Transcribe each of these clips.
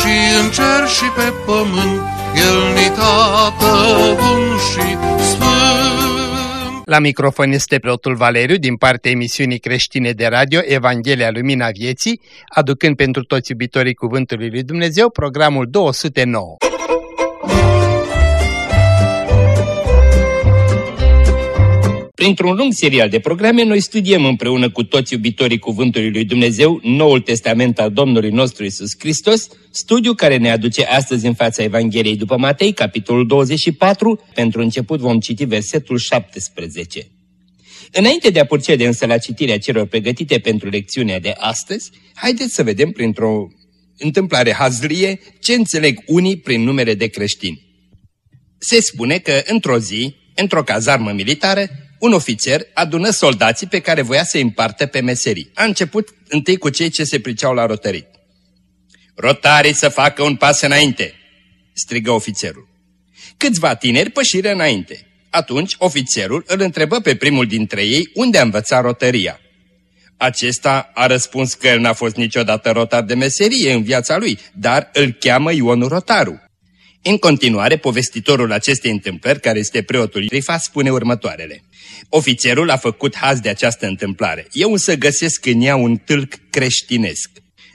și în cer și pe pământ, El ni tată bun și sfânt. La microfon este preotul Valeriu din partea emisiunii creștine de radio Evanghelia Lumina Vieții, aducând pentru toți iubitorii Cuvântului Lui Dumnezeu programul 209. Printr-un lung serial de programe, noi studiem împreună cu toți iubitorii Cuvântului Lui Dumnezeu Noul Testament al Domnului nostru Isus Hristos, studiu care ne aduce astăzi în fața Evangheliei după Matei, capitolul 24. Pentru început vom citi versetul 17. Înainte de a procede însă la citirea celor pregătite pentru lecțiunea de astăzi, haideți să vedem printr-o întâmplare hazlie ce înțeleg unii prin numele de creștini. Se spune că într-o zi, într-o cazarmă militară, un ofițer adună soldații pe care voia să-i împartă pe meserii. A început întâi cu cei ce se priceau la rotărit. Rotarii să facă un pas înainte, strigă ofițerul. Câțiva tineri pășire înainte. Atunci ofițerul îl întrebă pe primul dintre ei unde a învățat rotăria. Acesta a răspuns că el n-a fost niciodată rotar de meserie în viața lui, dar îl cheamă Ion Rotaru. În continuare, povestitorul acestei întâmplări, care este preotul Rifa, spune următoarele. Ofițerul a făcut haz de această întâmplare. Eu însă găsesc în ea un tâlc creștinesc.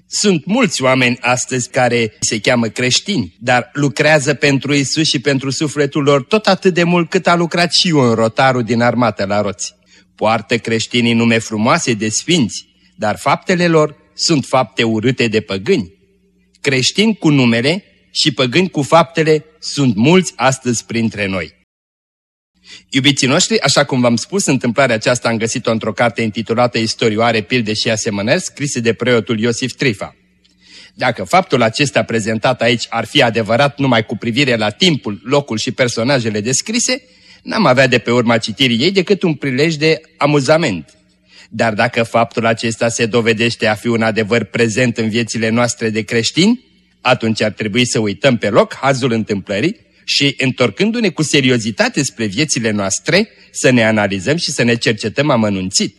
Sunt mulți oameni astăzi care se cheamă creștini, dar lucrează pentru Isus și pentru sufletul lor tot atât de mult cât a lucrat și un rotarul din armată la roți. Poartă creștinii nume frumoase de sfinți, dar faptele lor sunt fapte urâte de păgâni. Creștini cu numele și păgâni cu faptele sunt mulți astăzi printre noi. Iubiții noștri, așa cum v-am spus, întâmplarea aceasta am găsit-o într-o carte intitulată Istorioare, pilde și asemănări, scrise de preotul Iosif Trifa. Dacă faptul acesta prezentat aici ar fi adevărat numai cu privire la timpul, locul și personajele descrise, n-am avea de pe urma citirii ei decât un prilej de amuzament. Dar dacă faptul acesta se dovedește a fi un adevăr prezent în viețile noastre de creștini, atunci ar trebui să uităm pe loc hazul întâmplării și, întorcându-ne cu seriozitate spre viețile noastre, să ne analizăm și să ne cercetăm amănunțit.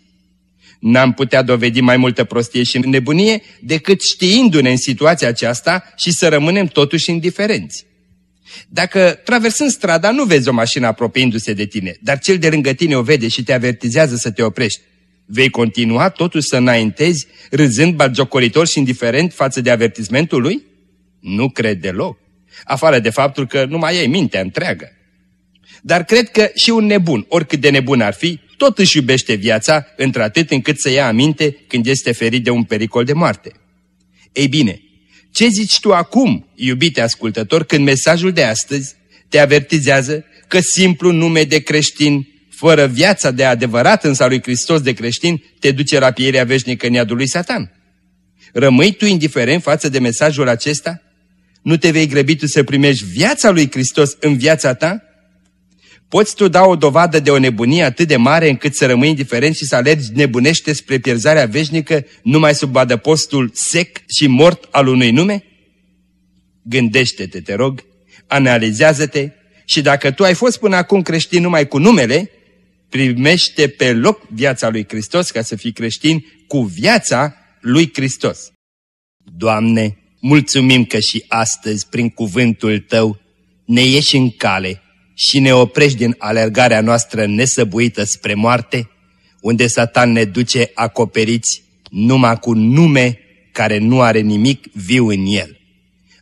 N-am putea dovedi mai multă prostie și nebunie decât știindu-ne în situația aceasta și să rămânem totuși indiferenți. Dacă traversând strada nu vezi o mașină apropiindu-se de tine, dar cel de lângă tine o vede și te avertizează să te oprești, vei continua totuși să înaintezi, râzând bagiocoritor și indiferent față de avertismentul lui? Nu cred deloc afară de faptul că nu mai ai mintea întreagă. Dar cred că și un nebun, oricât de nebun ar fi, tot își iubește viața într-atât încât să ia aminte când este ferit de un pericol de moarte. Ei bine, ce zici tu acum, iubite ascultător, când mesajul de astăzi te avertizează că simplu nume de creștin, fără viața de adevărat însă a lui Hristos de creștin, te duce la pierea veșnică în iadul lui Satan? Rămâi tu indiferent față de mesajul acesta? Nu te vei grăbi tu să primești viața lui Hristos în viața ta? Poți tu da o dovadă de o nebunie atât de mare încât să rămâi indiferent și să alergi nebunește spre pierzarea veșnică numai sub adăpostul sec și mort al unui nume? Gândește-te, te rog, analizează-te și dacă tu ai fost până acum creștin numai cu numele, primește pe loc viața lui Hristos ca să fii creștin cu viața lui Hristos. Doamne, Mulțumim că și astăzi, prin cuvântul Tău, ne ieși în cale și ne oprești din alergarea noastră nesăbuită spre moarte, unde Satan ne duce acoperiți numai cu nume care nu are nimic viu în el.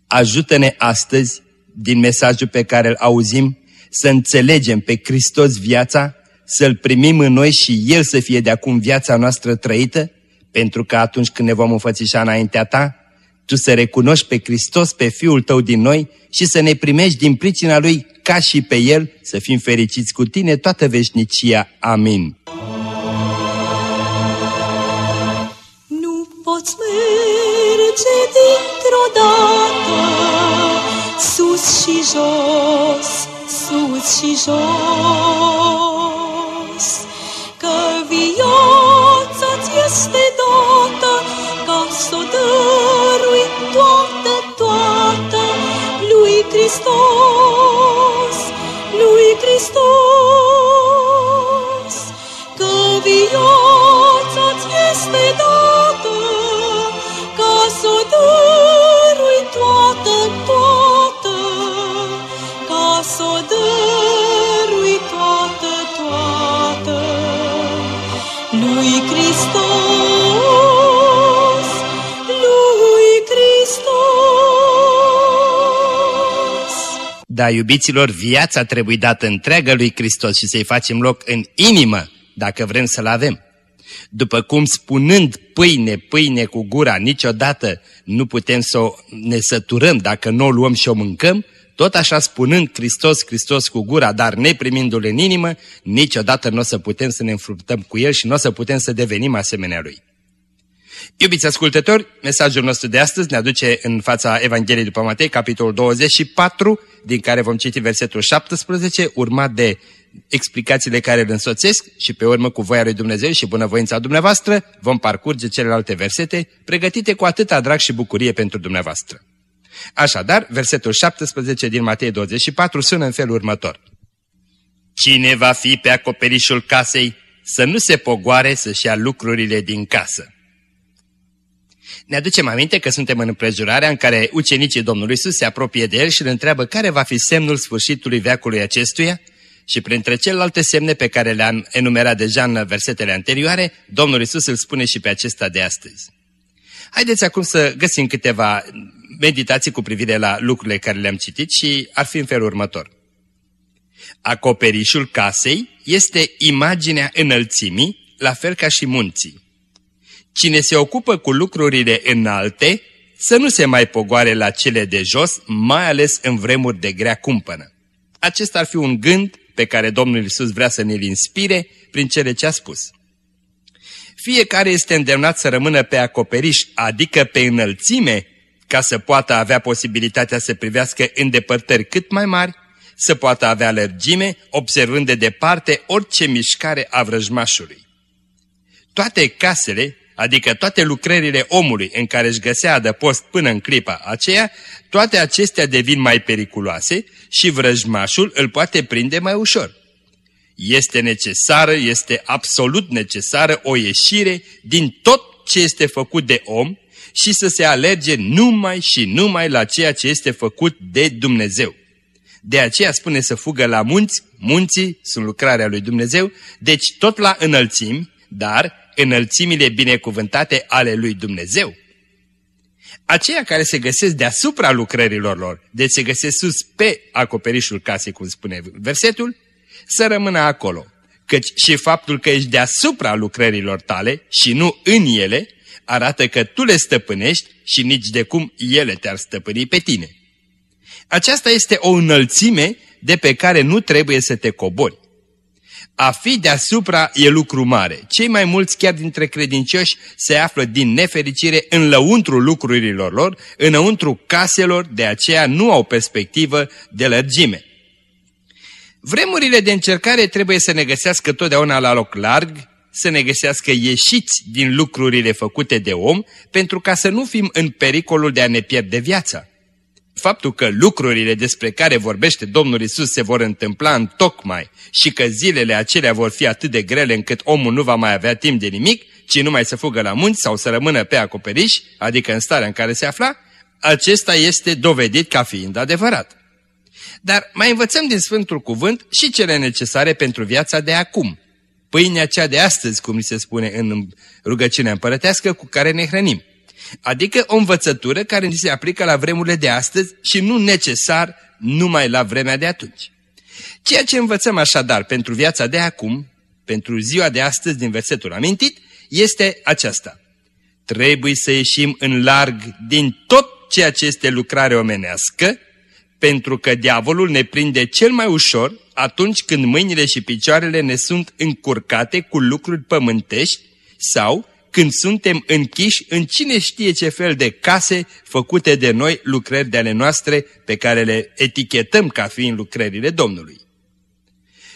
Ajută-ne astăzi, din mesajul pe care îl auzim, să înțelegem pe Hristos viața, să-L primim în noi și El să fie de acum viața noastră trăită, pentru că atunci când ne vom înfățișa înaintea Ta, tu să recunoști pe Hristos, pe Fiul tău din noi și să ne primești din pricina Lui ca și pe El, să fim fericiți cu tine toată veșnicia. Amin. Nu poți merge merge dintr-o dată, sus și jos, sus și jos. Că viața-ți este Hristos, lui Hristos. Că viața-ți Hristos. Da, iubiților, viața trebuie dată întreagă lui Hristos și să-i facem loc în inimă, dacă vrem să-L avem. După cum spunând pâine, pâine cu gura, niciodată nu putem să o ne săturăm dacă nu o luăm și o mâncăm, tot așa spunând Hristos, Hristos cu gura, dar neprimindu-L în inimă, niciodată nu o să putem să ne înfruptăm cu El și nu o să putem să devenim asemenea Lui. Iubiți ascultători, mesajul nostru de astăzi ne aduce în fața Evangheliei după Matei, capitolul 24, din care vom citi versetul 17, urmat de explicațiile care îl însoțesc și pe urmă cu voia lui Dumnezeu și bunăvoința dumneavoastră vom parcurge celelalte versete pregătite cu atâta drag și bucurie pentru dumneavoastră. Așadar, versetul 17 din Matei 24 sună în felul următor. Cine va fi pe acoperișul casei să nu se pogoare să-și ia lucrurile din casă? Ne aducem aminte că suntem în împrejurarea în care ucenicii Domnului Iisus se apropie de el și îl întreabă care va fi semnul sfârșitului veacului acestuia și printre celelalte semne pe care le-am enumerat deja în versetele anterioare, Domnul Iisus îl spune și pe acesta de astăzi. Haideți acum să găsim câteva meditații cu privire la lucrurile care le-am citit și ar fi în felul următor. Acoperișul casei este imaginea înălțimii, la fel ca și munții. Cine se ocupă cu lucrurile înalte, să nu se mai pogoare la cele de jos, mai ales în vremuri de grea cumpănă. Acesta ar fi un gând pe care Domnul Isus vrea să ne-l inspire prin cele ce a spus. Fiecare este îndemnat să rămână pe acoperiș, adică pe înălțime, ca să poată avea posibilitatea să privească îndepărtări cât mai mari, să poată avea lărgime, observând de departe orice mișcare a vrăjmașului. Toate casele, adică toate lucrările omului în care își găsea adăpost până în clipa aceea, toate acestea devin mai periculoase și vrăjmașul îl poate prinde mai ușor. Este necesară, este absolut necesară o ieșire din tot ce este făcut de om și să se alerge numai și numai la ceea ce este făcut de Dumnezeu. De aceea spune să fugă la munți, munții sunt lucrarea lui Dumnezeu, deci tot la înălțimi, dar înălțimile binecuvântate ale lui Dumnezeu. Aceia care se găsesc deasupra lucrărilor lor, deci se găsesc sus pe acoperișul casei, cum spune versetul, să rămână acolo, căci și faptul că ești deasupra lucrărilor tale și nu în ele, arată că tu le stăpânești și nici de cum ele te-ar stăpâni pe tine. Aceasta este o înălțime de pe care nu trebuie să te cobori. A fi deasupra e lucru mare. Cei mai mulți chiar dintre credincioși se află din nefericire în lăuntru lucrurilor lor, înăuntru caselor, de aceea nu au perspectivă de lărgime. Vremurile de încercare trebuie să ne găsească totdeauna la loc larg, să ne găsească ieșiți din lucrurile făcute de om, pentru ca să nu fim în pericolul de a ne pierde viața. Faptul că lucrurile despre care vorbește Domnul Isus se vor întâmpla în tocmai și că zilele acelea vor fi atât de grele încât omul nu va mai avea timp de nimic, ci numai să fugă la munți sau să rămână pe acoperiș, adică în starea în care se afla, acesta este dovedit ca fiind adevărat. Dar mai învățăm din Sfântul Cuvânt și cele necesare pentru viața de acum. Pâinea cea de astăzi, cum se spune în rugăciunea împărătească, cu care ne hrănim. Adică o învățătură care ni se aplică la vremurile de astăzi și nu necesar numai la vremea de atunci. Ceea ce învățăm așadar pentru viața de acum, pentru ziua de astăzi din versetul amintit, este aceasta. Trebuie să ieșim în larg din tot ceea ce este lucrare omenească, pentru că diavolul ne prinde cel mai ușor atunci când mâinile și picioarele ne sunt încurcate cu lucruri pământești sau când suntem închiși în cine știe ce fel de case făcute de noi lucrări de ale noastre pe care le etichetăm ca fiind lucrările Domnului.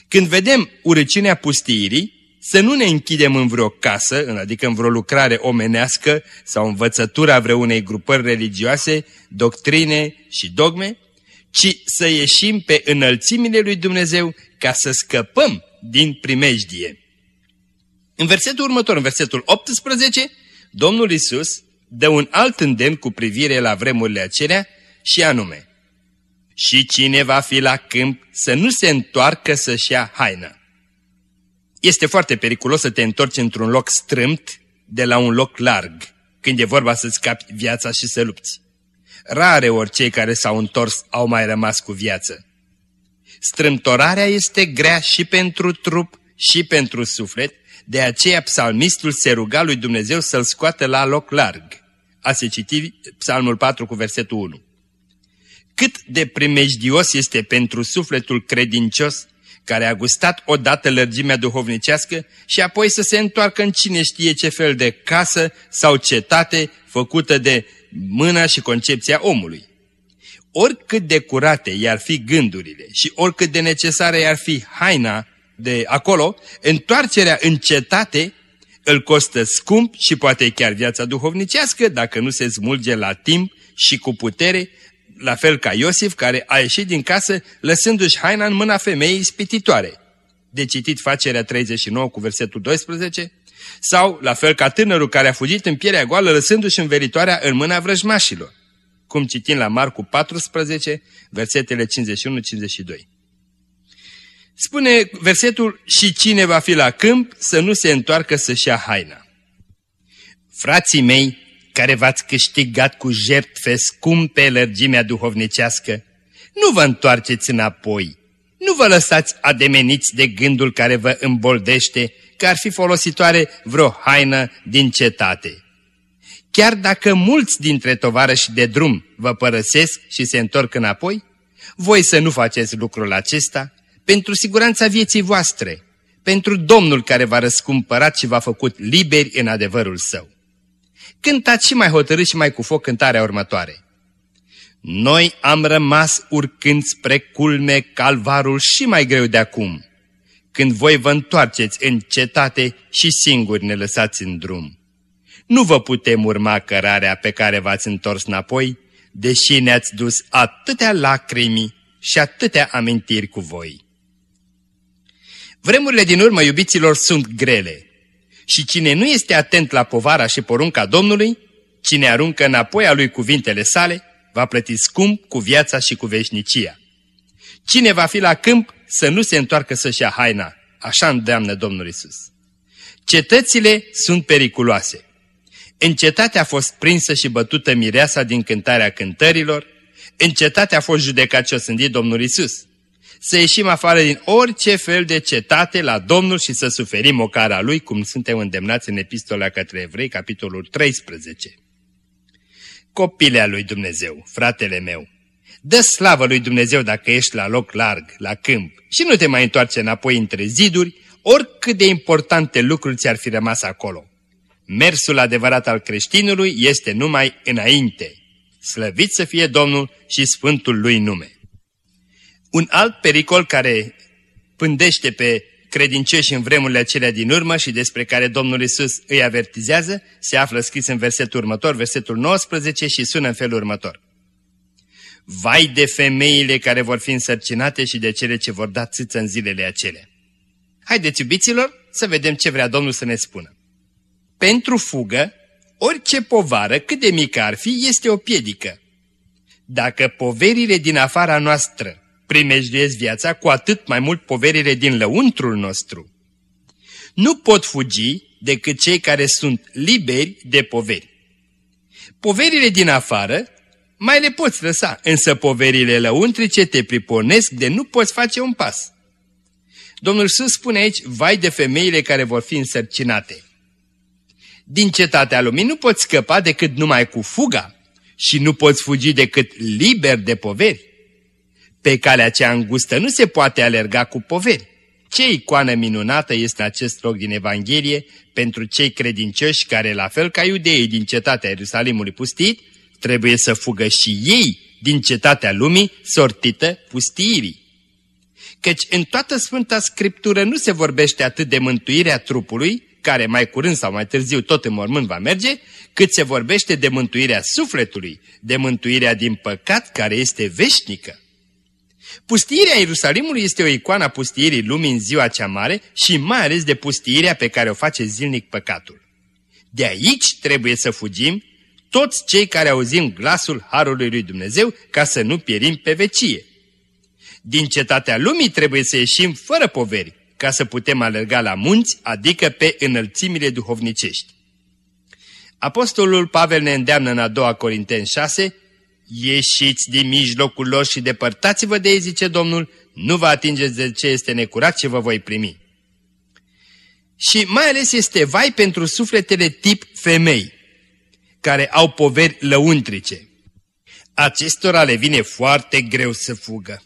Când vedem urăciunea pustiirii, să nu ne închidem în vreo casă, adică în vreo lucrare omenească sau învățătura vreunei grupări religioase, doctrine și dogme, ci să ieșim pe înălțimile lui Dumnezeu ca să scăpăm din primejdie. În versetul următor, în versetul 18, Domnul Isus dă un alt îndemn cu privire la vremurile acelea și anume, Și cine va fi la câmp să nu se întoarcă să-și ia haină. Este foarte periculos să te întorci într-un loc strâmt de la un loc larg, când e vorba să-ți scapi viața și să lupți. Rare ori cei care s-au întors au mai rămas cu viață. Strâmtorarea este grea și pentru trup și pentru suflet, de aceea psalmistul se ruga lui Dumnezeu să-l scoată la loc larg. A se citi psalmul 4 cu versetul 1. Cât de primejdios este pentru sufletul credincios care a gustat odată lărgimea duhovnicească și apoi să se întoarcă în cine știe ce fel de casă sau cetate făcută de mâna și concepția omului. Oricât de curate i-ar fi gândurile și oricât de necesară i-ar fi haina de acolo, întoarcerea în cetate îl costă scump și poate chiar viața duhovnicească dacă nu se smulge la timp și cu putere, la fel ca Iosif care a ieșit din casă lăsându-și haina în mâna femeii spititoare. De citit facerea 39 cu versetul 12, sau la fel ca tânărul care a fugit în pielea goală lăsându-și înveritoarea în mâna vrăjmașilor, cum citim la Marcu 14, versetele 51-52. Spune versetul, și cine va fi la câmp să nu se întoarcă să-și ia haina. Frații mei, care v-ați câștigat cu jertfe scumpe lărgimea duhovnicească, nu vă întoarceți înapoi, nu vă lăsați ademeniți de gândul care vă îmboldește că ar fi folositoare vreo haină din cetate. Chiar dacă mulți dintre tovarăși de drum vă părăsesc și se întorc înapoi, voi să nu faceți lucrul acesta pentru siguranța vieții voastre, pentru Domnul care v-a răscumpărat și v-a făcut liberi în adevărul său. Cântați și mai hotărât și mai cu foc cântarea următoare. Noi am rămas urcând spre culme calvarul și mai greu de acum, când voi vă întoarceți în cetate și singuri ne lăsați în drum. Nu vă putem urma cărarea pe care v-ați întors înapoi, deși ne-ați dus atâtea lacrimi și atâtea amintiri cu voi. Vremurile din urmă, iubiților, sunt grele și cine nu este atent la povara și porunca Domnului, cine aruncă înapoi a lui cuvintele sale, va plăti scump cu viața și cu veșnicia. Cine va fi la câmp să nu se întoarcă să-și ia haina, așa îndeamnă Domnul Isus. Cetățile sunt periculoase. În cetate a fost prinsă și bătută mireasa din cântarea cântărilor, în cetate a fost judecat și osândit Domnul Isus să ieșim afară din orice fel de cetate la Domnul și să suferim o cara Lui, cum suntem îndemnați în epistola către evrei, capitolul 13. Copilea lui Dumnezeu, fratele meu, dă slavă lui Dumnezeu dacă ești la loc larg, la câmp, și nu te mai întoarce înapoi între ziduri, oricât de importante lucruri ți-ar fi rămas acolo. Mersul adevărat al creștinului este numai înainte. Slăvit să fie Domnul și Sfântul lui nume. Un alt pericol care pândește pe credincioși în vremurile acelea din urmă și despre care Domnul Isus îi avertizează, se află scris în versetul următor, versetul 19 și sună în felul următor. Vai de femeile care vor fi însărcinate și de cele ce vor da țâță în zilele acelea. Haideți, iubiților, să vedem ce vrea Domnul să ne spună. Pentru fugă, orice povară, cât de mică ar fi, este o piedică. Dacă poverile din afara noastră primejduiesc viața, cu atât mai mult poverile din lăuntrul nostru. Nu pot fugi decât cei care sunt liberi de poveri. Poverile din afară mai le poți lăsa, însă poverile lăuntrice te priponesc de nu poți face un pas. Domnul Iisus spune aici, vai de femeile care vor fi însărcinate. Din cetatea lumii nu poți scăpa decât numai cu fuga și nu poți fugi decât liber de poveri. Pe calea cea îngustă nu se poate alerga cu poveri. Ce icoană minunată este acest loc din Evanghelie pentru cei credincioși care, la fel ca iudeii din cetatea Ierusalimului pustit, trebuie să fugă și ei din cetatea lumii sortită pustiirii. Căci în toată Sfânta Scriptură nu se vorbește atât de mântuirea trupului, care mai curând sau mai târziu tot în mormânt va merge, cât se vorbește de mântuirea sufletului, de mântuirea din păcat care este veșnică. Pustiirea Ierusalimului este o icoană a pustiirii lumii în ziua cea mare și mai ales de pustiirea pe care o face zilnic păcatul. De aici trebuie să fugim toți cei care auzim glasul Harului lui Dumnezeu ca să nu pierim pe vecie. Din cetatea lumii trebuie să ieșim fără poveri, ca să putem alerga la munți, adică pe înălțimile duhovnicești. Apostolul Pavel ne îndeamnă în a doua Corinteni 6, Ieșiți din mijlocul lor și depărtați-vă de ei, zice Domnul, nu vă atingeți de ce este necurat ce vă voi primi. Și mai ales este vai pentru sufletele tip femei, care au poveri lăuntrice. Acestora le vine foarte greu să fugă.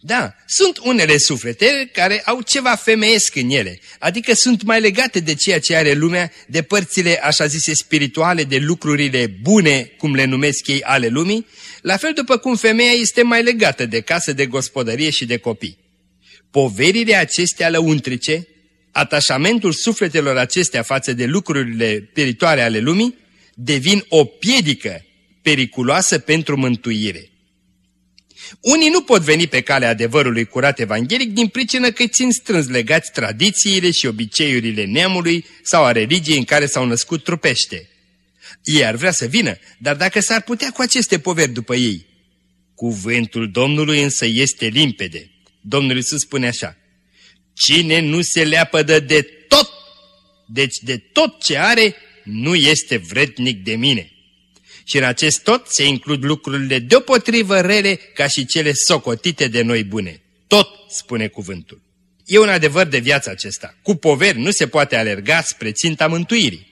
Da, sunt unele suflete care au ceva femeiesc în ele, adică sunt mai legate de ceea ce are lumea, de părțile așa zise spirituale, de lucrurile bune, cum le numesc ei, ale lumii, la fel după cum femeia este mai legată de casă, de gospodărie și de copii. Poverile acestea lăuntrice, atașamentul sufletelor acestea față de lucrurile peritoare ale lumii, devin o piedică periculoasă pentru mântuire. Unii nu pot veni pe calea adevărului curat evanghelic din pricină că țin strâns legați tradițiile și obiceiurile neamului sau a religiei în care s-au născut trupește. Ei ar vrea să vină, dar dacă s-ar putea cu aceste poveri după ei. Cuvântul Domnului însă este limpede. Domnul Iisus spune așa, Cine nu se leapădă de tot, deci de tot ce are, nu este vrednic de mine. Și în acest tot se includ lucrurile deopotrivă rele ca și cele socotite de noi bune. Tot, spune cuvântul. E un adevăr de viață acesta. Cu poveri nu se poate alerga spre ținta mântuirii.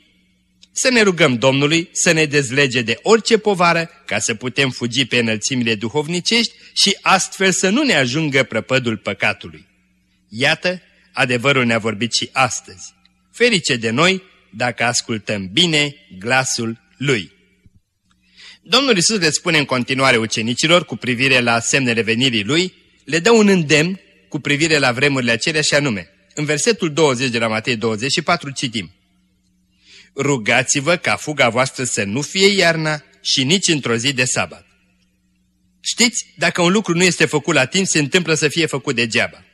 Să ne rugăm Domnului să ne dezlege de orice povară ca să putem fugi pe înălțimile duhovnicești și astfel să nu ne ajungă prăpădul păcatului. Iată, adevărul ne-a vorbit și astăzi. Ferice de noi dacă ascultăm bine glasul Lui. Domnul Isus le spune în continuare ucenicilor cu privire la semnele venirii Lui, le dă un îndemn cu privire la vremurile acelea și anume. În versetul 20 de la Matei 24 citim. Rugați-vă ca fuga voastră să nu fie iarna și nici într-o zi de sabat. Știți, dacă un lucru nu este făcut la timp, se întâmplă să fie făcut degeaba.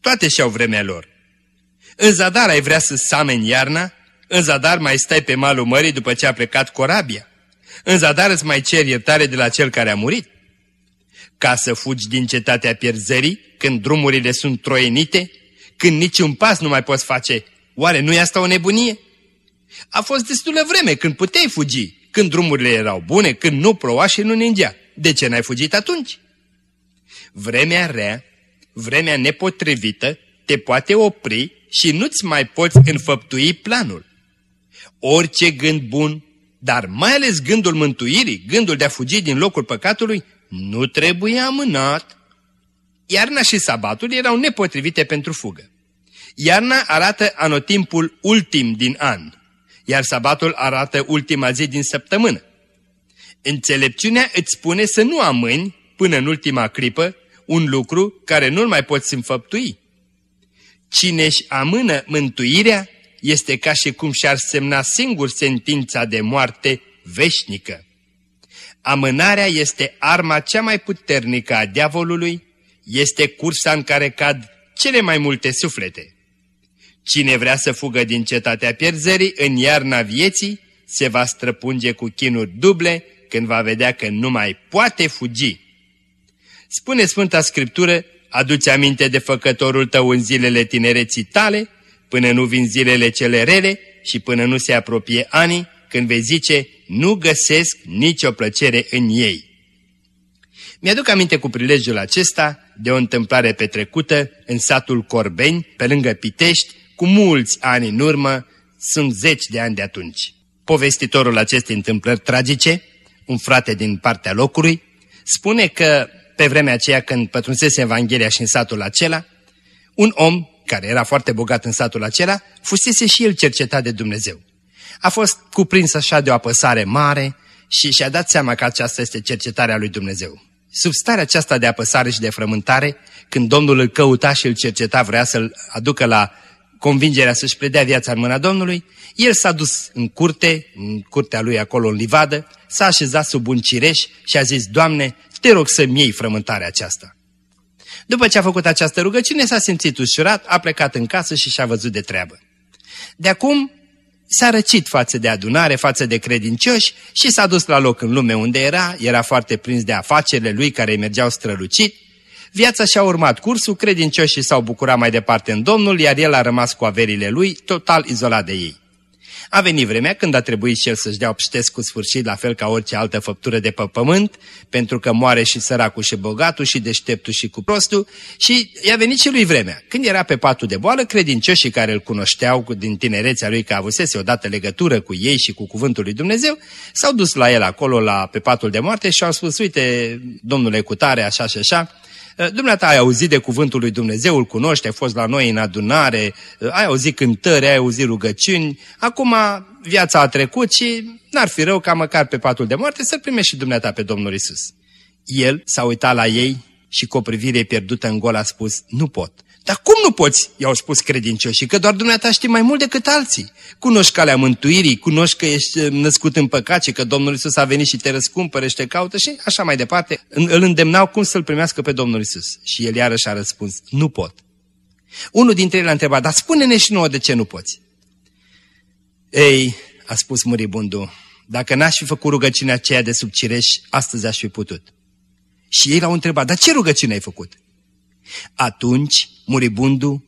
Toate și-au vremea lor. În zadar ai vrea să sameni iarna, în zadar mai stai pe malul mării după ce a plecat corabia. În zadar îți mai cer iertare de la cel care a murit? Ca să fugi din cetatea pierzării, când drumurile sunt troienite, când niciun pas nu mai poți face, oare nu e asta o nebunie? A fost destulă vreme când puteai fugi, când drumurile erau bune, când nu ploua și nu ningea. De ce n-ai fugit atunci? Vremea rea, vremea nepotrivită, te poate opri și nu-ți mai poți înfăptui planul. Orice gând bun, dar mai ales gândul mântuirii, gândul de a fugi din locul păcatului, nu trebuie amânat. Iarna și sabatul erau nepotrivite pentru fugă. Iarna arată anotimpul ultim din an, iar sabatul arată ultima zi din săptămână. Înțelepciunea îți spune să nu amâni până în ultima clipă un lucru care nu-l mai poți înfăptui. Cine își amână mântuirea este ca și cum și-ar semna singur sentința de moarte veșnică. Amânarea este arma cea mai puternică a diavolului, este cursa în care cad cele mai multe suflete. Cine vrea să fugă din cetatea pierzării în iarna vieții, se va străpunge cu chinuri duble când va vedea că nu mai poate fugi. Spune Sfânta Scriptură, aduți aminte de făcătorul tău în zilele tinereții tale, până nu vin zilele cele rele și până nu se apropie anii, când vei zice, nu găsesc nicio plăcere în ei. Mi-aduc aminte cu prilejul acesta de o întâmplare petrecută în satul Corbeni, pe lângă Pitești, cu mulți ani în urmă, sunt zeci de ani de atunci. Povestitorul acestei întâmplări tragice, un frate din partea locului, spune că pe vremea aceea când pătrunsese Evanghelia și în satul acela, Un om, care era foarte bogat în satul acela, fusese și el cercetat de Dumnezeu. A fost cuprins așa de o apăsare mare și și-a dat seama că aceasta este cercetarea lui Dumnezeu. Sub starea aceasta de apăsare și de frământare, când Domnul îl căuta și îl cerceta, vrea să-l aducă la convingerea să-și predea viața în mâna Domnului, el s-a dus în curte, în curtea lui acolo în livadă, s-a așezat sub un cireș și a zis, Doamne, te rog să-mi iei frământarea aceasta. După ce a făcut această rugăciune, s-a simțit ușurat, a plecat în casă și și-a văzut de treabă. De acum s-a răcit față de adunare, față de credincioși și s-a dus la loc în lume unde era, era foarte prins de afacerile lui care îi mergeau strălucit. Viața și-a urmat cursul, credincioșii s-au bucurat mai departe în Domnul, iar el a rămas cu averile lui, total izolat de ei. A venit vremea când a trebuit și el să-și dea obștesc cu sfârșit, la fel ca orice altă făptură de pe pământ, pentru că moare și săracul și bogatul și deșteptul și cu prostul și i-a venit și lui vremea. Când era pe patul de boală, credincioșii care îl cunoșteau din tinerețea lui că avusese odată legătură cu ei și cu cuvântul lui Dumnezeu, s-au dus la el acolo la, pe patul de moarte și au spus, uite, domnule Cutare, așa și așa, Eh, dumneata ai auzit de cuvântul lui Dumnezeu, îl cunoști, ai fost la noi în adunare, eh, ai auzit cântări, ai auzit rugăciuni, acum viața a trecut și n-ar fi rău ca măcar pe patul de moarte să primești și dumneata pe Domnul Isus. El s-a uitat la ei și cu o privire pierdută în gol a spus, nu pot. Dar cum nu poți? I-au spus credincioșii, că doar dumneata știi mai mult decât alții. Cunoști calea mântuirii, cunoști că ești eh, născut în păcat și că Domnul Isus a venit și te răscumpără și te caută și așa mai departe. Îl îndemnau cum să-L primească pe Domnul Isus. Și el iarăși a răspuns, nu pot. Unul dintre ei l-a întrebat, dar spune-ne și nouă de ce nu poți. Ei, a spus muribundul, dacă n-aș fi făcut rugăciunea aceea de sub cireș, astăzi aș fi putut. Și ei l-au întrebat, dar ce rugăciune ai făcut? Atunci, muribundul,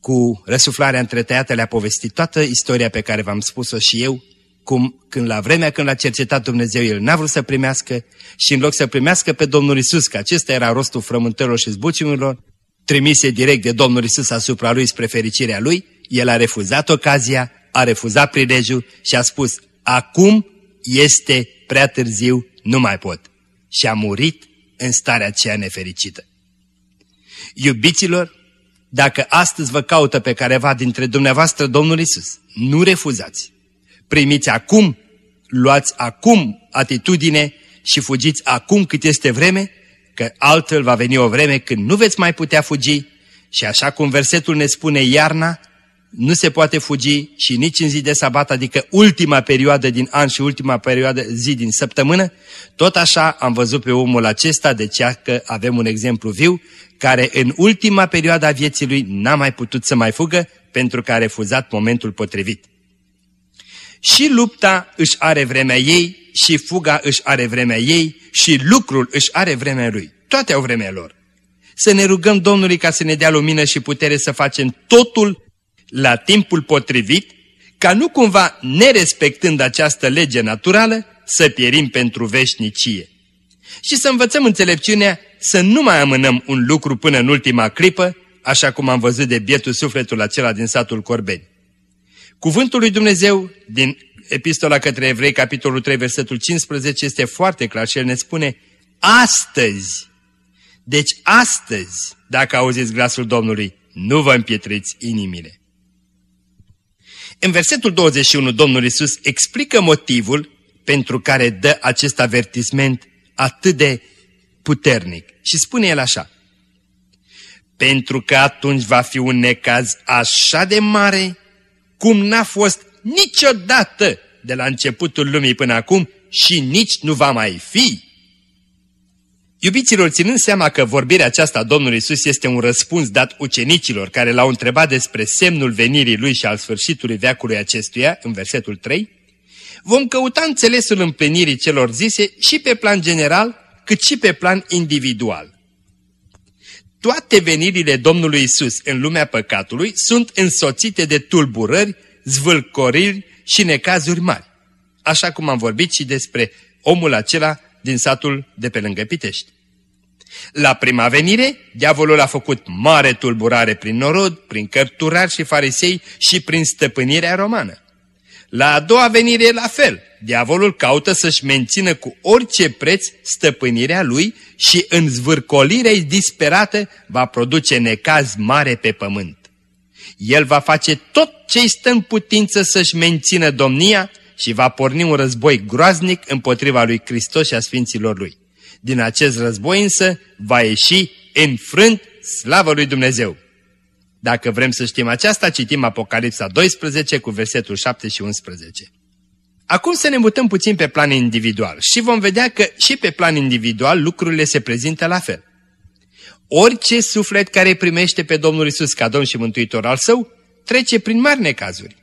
cu răsuflarea întretăiată, le-a povestit toată istoria pe care v-am spus-o și eu, cum când la vremea când l-a cercetat Dumnezeu, el n-a vrut să primească și în loc să primească pe Domnul Isus, că acesta era rostul frământărilor și zbuciurilor, trimise direct de Domnul Isus asupra lui spre fericirea lui, el a refuzat ocazia, a refuzat prilejul și a spus, acum este prea târziu, nu mai pot. Și a murit în starea aceea nefericită. Iubiților, dacă astăzi vă caută pe careva dintre dumneavoastră Domnul Isus, nu refuzați. Primiți acum, luați acum atitudine și fugiți acum cât este vreme, că altfel va veni o vreme când nu veți mai putea fugi și așa cum versetul ne spune iarna, nu se poate fugi și nici în zi de sabat, adică ultima perioadă din an și ultima perioadă zi din săptămână, tot așa am văzut pe omul acesta, de ceea că avem un exemplu viu, care în ultima perioadă a vieții lui n-a mai putut să mai fugă pentru că a refuzat momentul potrivit. Și lupta își are vremea ei, și fuga își are vremea ei, și lucrul își are vremea lui. Toate au vremea lor. Să ne rugăm Domnului ca să ne dea lumină și putere să facem totul la timpul potrivit, ca nu cumva, nerespectând această lege naturală, să pierim pentru veșnicie. Și să învățăm înțelepciunea să nu mai amânăm un lucru până în ultima clipă, așa cum am văzut de bietul sufletul acela din satul Corbeni. Cuvântul lui Dumnezeu din Epistola către Evrei, capitolul 3, versetul 15, este foarte clar și el ne spune astăzi. Deci astăzi, dacă auziți glasul Domnului, nu vă împietriți inimile. În versetul 21, Domnul Isus explică motivul pentru care dă acest avertisment atât de puternic. Și spune el așa, pentru că atunci va fi un necaz așa de mare cum n-a fost niciodată de la începutul lumii până acum și nici nu va mai fi. Iubiților, ținând seama că vorbirea aceasta a Domnului Isus este un răspuns dat ucenicilor care l-au întrebat despre semnul venirii lui și al sfârșitului veacului acestuia, în versetul 3, vom căuta înțelesul împlinirii celor zise și pe plan general, cât și pe plan individual. Toate venirile Domnului Isus în lumea păcatului sunt însoțite de tulburări, zvâlcoriri și necazuri mari, așa cum am vorbit și despre omul acela din satul de pe lângă Pitești. La prima venire, diavolul a făcut mare tulburare prin norod, prin cărturari și farisei și prin stăpânirea romană. La a doua venire, la fel, diavolul caută să-și mențină cu orice preț stăpânirea lui și în zvârcolirea disperată va produce necaz mare pe pământ. El va face tot ce-i stă în putință să-și mențină domnia și va porni un război groaznic împotriva lui Hristos și a Sfinților lui. Din acest război însă va ieși înfrânt slavă lui Dumnezeu. Dacă vrem să știm aceasta, citim Apocalipsa 12 cu versetul 7 și 11. Acum să ne mutăm puțin pe plan individual și vom vedea că și pe plan individual lucrurile se prezintă la fel. Orice suflet care primește pe Domnul Isus ca Domn și Mântuitor al său, trece prin mari necazuri.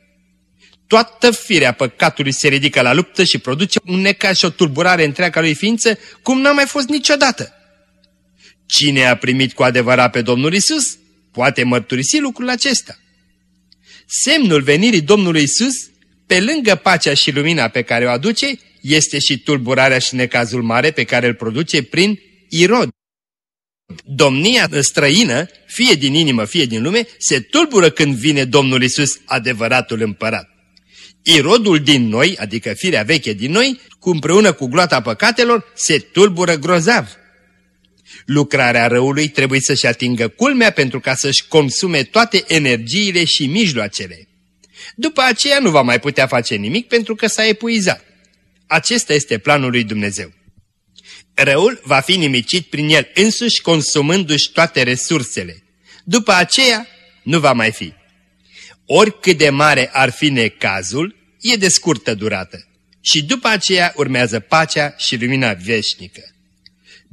Toată firea păcatului se ridică la luptă și produce un necaz și o tulburare întreaga lui ființă, cum n-a mai fost niciodată. Cine a primit cu adevărat pe Domnul Isus, poate mărturisi lucrul acesta. Semnul venirii Domnului Isus, pe lângă pacea și lumina pe care o aduce, este și tulburarea și necazul mare pe care îl produce prin Irod. Domnia străină, fie din inimă, fie din lume, se tulbură când vine Domnul Isus, adevăratul împărat. Irodul din noi, adică firea veche din noi, cu împreună cu gloata păcatelor, se tulbură grozav. Lucrarea răului trebuie să-și atingă culmea pentru ca să-și consume toate energiile și mijloacele. După aceea nu va mai putea face nimic pentru că s-a epuizat. Acesta este planul lui Dumnezeu. Răul va fi nimicit prin el însuși consumându-și toate resursele. După aceea nu va mai fi. Oricât de mare ar fi necazul, e de scurtă durată. Și după aceea urmează pacea și lumina veșnică.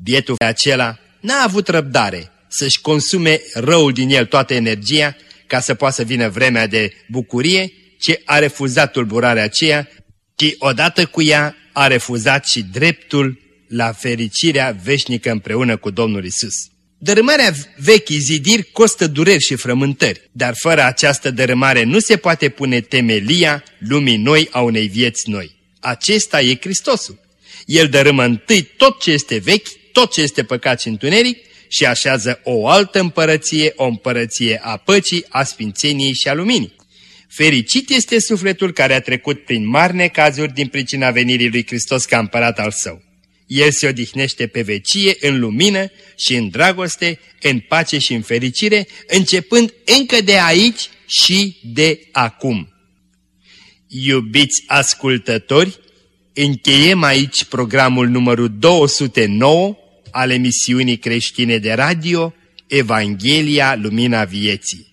Bietul acela n-a avut răbdare să-și consume răul din el toată energia ca să poată să vină vremea de bucurie, ce a refuzat tulburarea aceea, ci odată cu ea a refuzat și dreptul la fericirea veșnică împreună cu Domnul Isus. Dărâmarea vechii zidiri costă dureri și frământări, dar fără această dărâmare nu se poate pune temelia lumii noi a unei vieți noi. Acesta e Hristosul. El dărâmă întâi tot ce este vechi, tot ce este păcat și întuneric și așează o altă împărăție, o împărăție a păcii, a sfințeniei și a luminii. Fericit este sufletul care a trecut prin mari necazuri din pricina venirii lui Hristos ca împărat al său. El se odihnește pe vecie în lumină și în dragoste, în pace și în fericire, începând încă de aici și de acum. Iubiți ascultători, încheiem aici programul numărul 209 al emisiunii creștine de radio Evanghelia Lumina Vieții.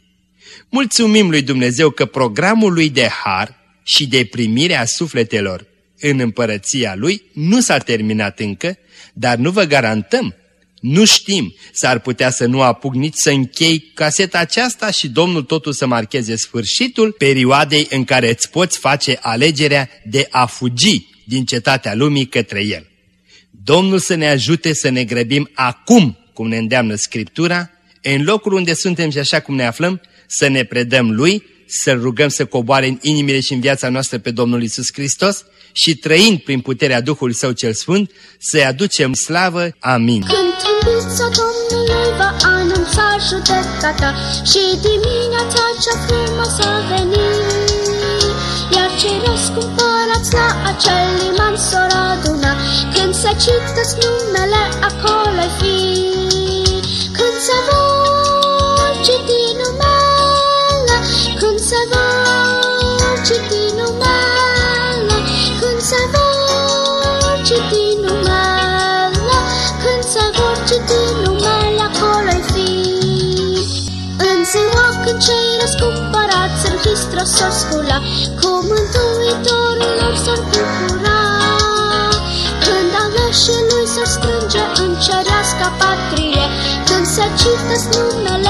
Mulțumim lui Dumnezeu că programul lui de har și de primire a sufletelor în împărăția Lui nu s-a terminat încă, dar nu vă garantăm, nu știm, s-ar putea să nu apuc nici să închei caseta aceasta și Domnul totul să marcheze sfârșitul perioadei în care îți poți face alegerea de a fugi din cetatea lumii către El. Domnul să ne ajute să ne grăbim acum, cum ne îndeamnă Scriptura, în locul unde suntem și așa cum ne aflăm, să ne predăm Lui, să-L rugăm să coboare în inimile și în viața noastră pe Domnul Isus Hristos și trăind prin puterea Duhului Său cel Sfânt, să-i aducem slavă. Amin. Când trâmbița Domnului va anunța judecata și dimineața cea frumoasă veni, iar cei răscumpărați la acel liman s-or aduna, când se citesc numele acolo fi. În Hristos s-or scula, cu Mântuitorul lor s-or bucura. Când aleșii lui se strânge în cerească patrie, când se cită numele